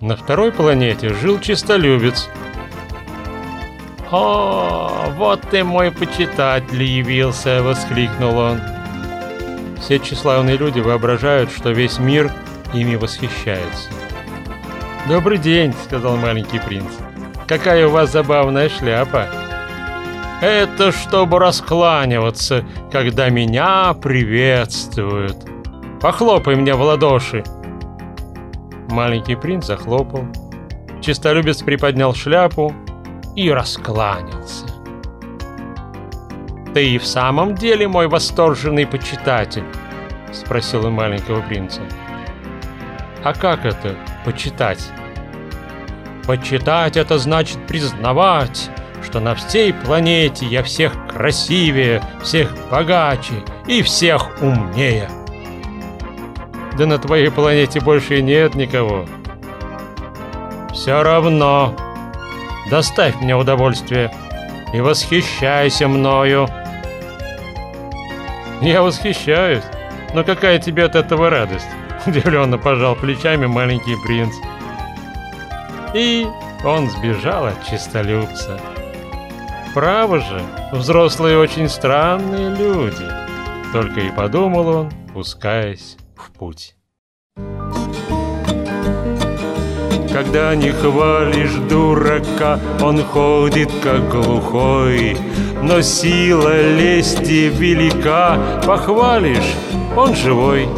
На второй планете жил чистолюбец. «О, вот ты мой почитатель явился!» — воскликнул он. Все тщеславные люди воображают, что весь мир ими восхищается. «Добрый день», — сказал маленький принц. «Какая у вас забавная шляпа!» «Это чтобы раскланиваться, когда меня приветствуют. Похлопай мне в ладоши!» Маленький принц захлопал. Чистолюбец приподнял шляпу и раскланялся. «Ты и в самом деле мой восторженный почитатель?» — спросил он маленького принца. «А как это — почитать?» «Почитать — это значит признавать, что на всей планете я всех красивее, всех богаче и всех умнее». «Да на твоей планете больше нет никого». «Все равно. Доставь мне удовольствие и восхищайся мною». «Я восхищаюсь. Но какая тебе от этого радость?» Удивленно пожал плечами маленький принц. И он сбежал от чистолюбца. Право же, взрослые очень странные люди. Только и подумал он, пускаясь в путь. Когда не хвалишь дурака, он ходит как глухой. Но сила лести велика, похвалишь, он живой.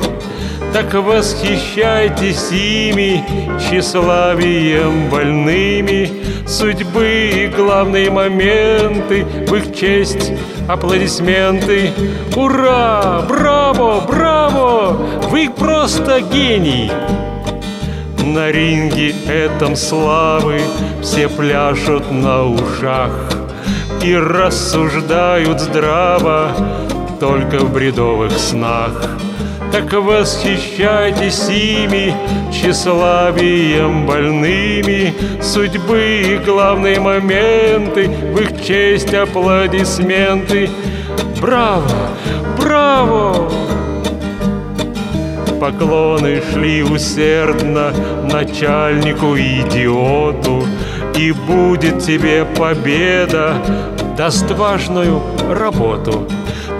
Так восхищайтесь ими, тщеславием больными, Судьбы и главные моменты, в их честь аплодисменты. Ура! Браво! Браво! Вы просто гений! На ринге этом славы все пляшут на ушах И рассуждают здраво только в бредовых снах Так восхищайтесь ими, тщеславием больными Судьбы и главные моменты, в их честь аплодисменты Браво! Браво! Поклоны шли усердно начальнику идиоту, и будет тебе победа, даст важную работу.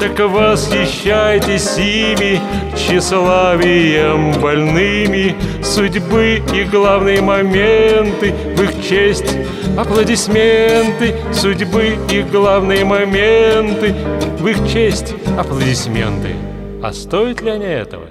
Так восхищайтесь ими, тщеславием больными, Судьбы и главные моменты, в их честь аплодисменты, Судьбы и главные моменты, в их честь аплодисменты. А стоит ли они этого?